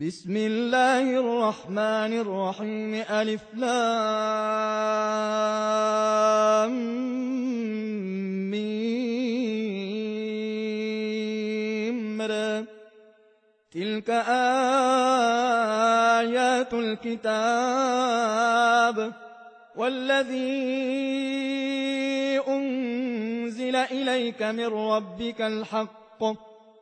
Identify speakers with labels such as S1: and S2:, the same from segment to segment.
S1: بسم الله الرحمن الرحيم. ألف لام ميم. تلك آيات الكتاب والذي أنزل إليك من ربك الحق.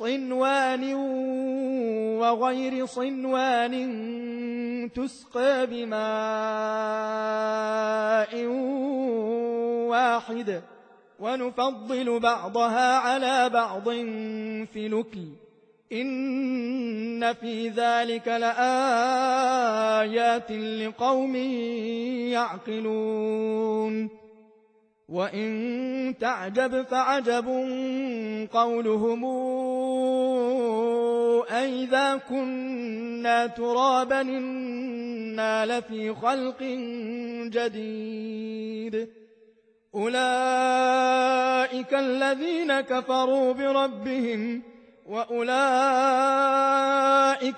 S1: صنوان وغير صنوان تسقى بماء واحد ونفضل بعضها على بعض في لكل إن في ذلك لآيات لقوم يعقلون. وإن تعجب فعجب قولهم أئذا كنا ترابا إنا لفي خلق جديد. أولئك الذين كفروا بربهم وأولئك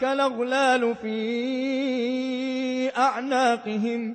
S1: الأغلال في أعناقهم.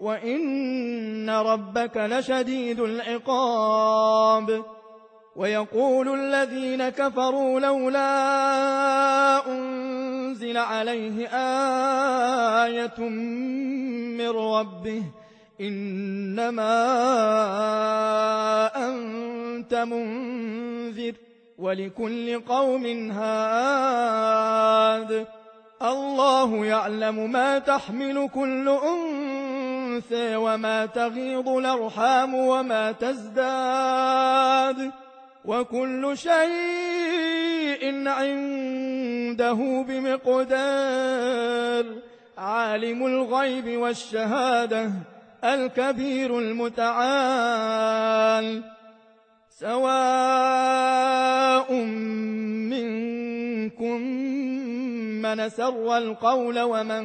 S1: وإن ربك لشديد العقاب ويقول الذين كفروا لولا أنزل عليه آية من ربه إنما أنت منذر ولكل قوم هاد الله يعلم ما تحمل كل أنثى وما تغيض الأرحام وما تزداد وكل شيء عنده بمقدار عالم الغيب والشهادة الكبير المتعال سواء منكم من سر القول ومن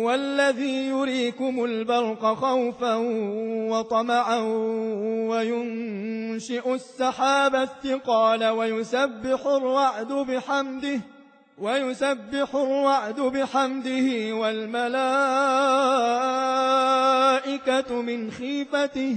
S1: هو الذي يريكم البرق خوفا وطمعا وينشئ السحاب الثقال ويسبح الرعد بحمده ويسبح الرعد بحمده والملائكة من خيفته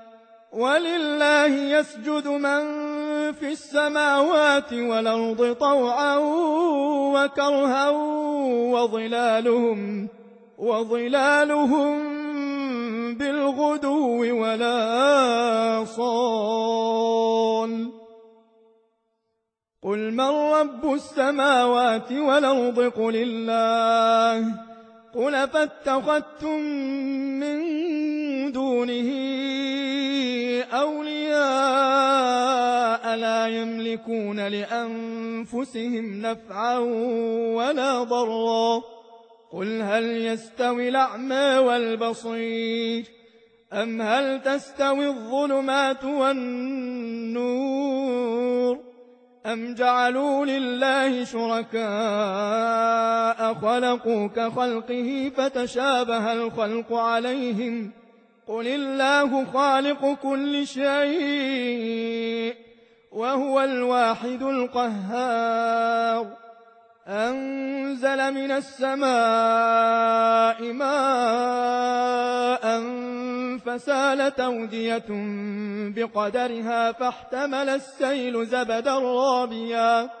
S1: ولله يسجد من في السماوات والأرض طوعا وكرها وظلالهم وظلالهم بالغدو ولا صال. قل من رب السماوات والأرض؟ قل الله. قل فاتخذتم من دونه أولياء لا يملكون لأنفسهم نفعا ولا ضرا. قل هل يستوي الأعمى والبصير أم هل تستوي الظلمات والنور أم جعلوا لله شركاء خلقوا كخلقه فتشابه الخلق عليهم قل الله خالق كل شيء وهو الواحد القهار أنزل من السماء ماء فسال تودية بقدرها فاحتمل السيل زبدا رابيا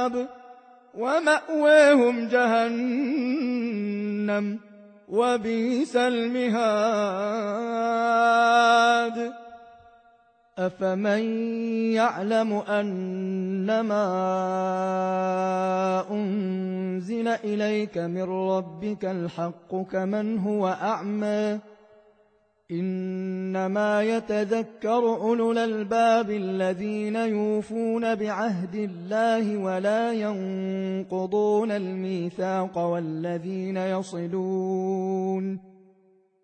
S1: ومأواهم جهنم وبئس المهاد. أفمن يعلم أنما أنزل إليك من ربك الحق كمن هو أعمى؟ إنما يتذكر أولو الألباب الذين يوفون بعهد الله ولا ينقضون الميثاق والذين يصلون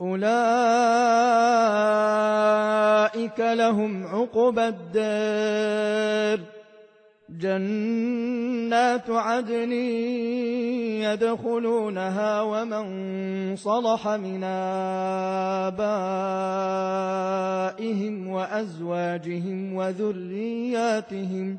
S1: أولئك لهم عقبى الدار. جنات عدن يدخلونها ومن صلح من آبائهم وأزواجهم وذرياتهم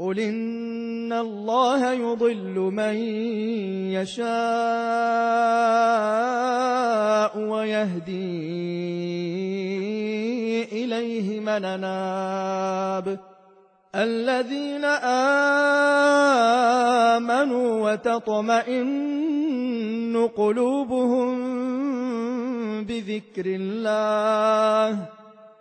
S1: قل إن الله يضل من يشاء ويهدي إليه من ناب الذين آمنوا وتطمئن قلوبهم بذكر الله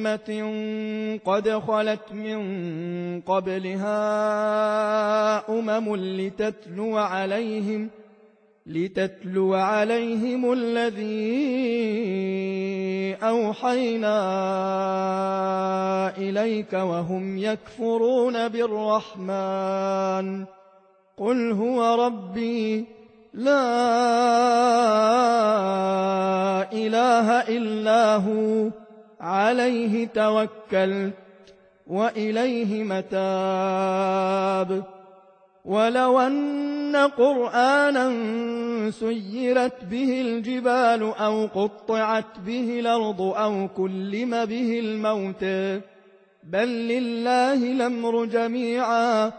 S1: أمة قد خلت من قبلها أمم لتتلو عليهم لتتلو عليهم الذي أوحينا إليك وهم يكفرون بالرحمن. قل هو ربي لا إله إلا هو. عليه توكلت وإليه متاب. ولو أن قرآنا سيرت به الجبال أو قطعت به الأرض أو كلم به الموت بل لله الأمر جميعا.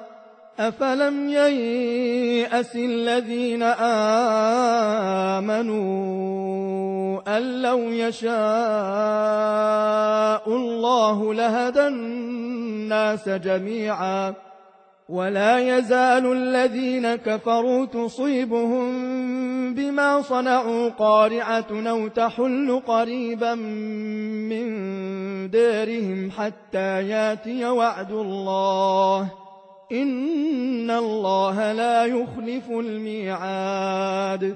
S1: أفلم ييأس الذين آمنوا أن لو يشاء الله لهدى الناس جميعا ولا يزال الذين كفروا تصيبهم بما صنعوا قارعة أو تحل قريبا من دارهم حتى ياتي وعد الله. إن الله لا يخلف الميعاد.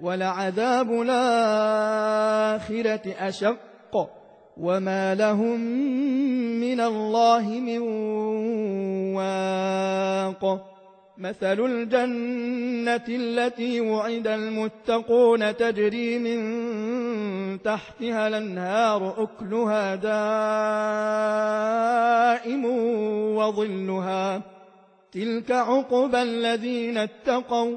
S1: ولعذاب الآخرة أشق وما لهم من الله من واق. مثل الجنة التي وعد المتقون تجري من تحتها الأنهار أكلها دائم وظلها. تلك عقبى الذين اتقوا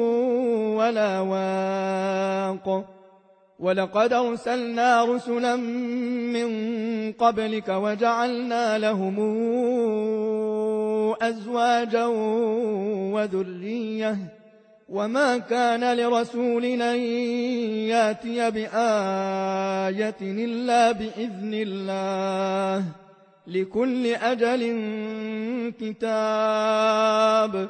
S1: ولا واق. ولقد أرسلنا رسلا من قبلك وجعلنا لهم أزواجا وذرية. وما كان لرسول أن يأتي بآية إلا بإذن الله. لكل أجل كتاب.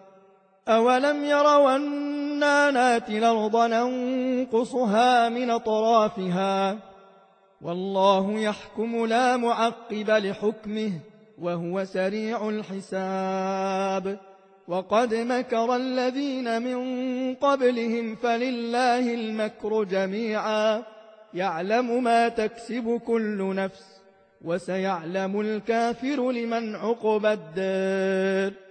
S1: أولم يروا أنا ناتي الأرض ننقصها من أطرافها؟ والله يحكم لا معقب لحكمه وهو سريع الحساب. وقد مكر الذين من قبلهم فلله المكر جميعا. يعلم ما تكسب كل نفس وسيعلم الكافر لمن عقب الدار.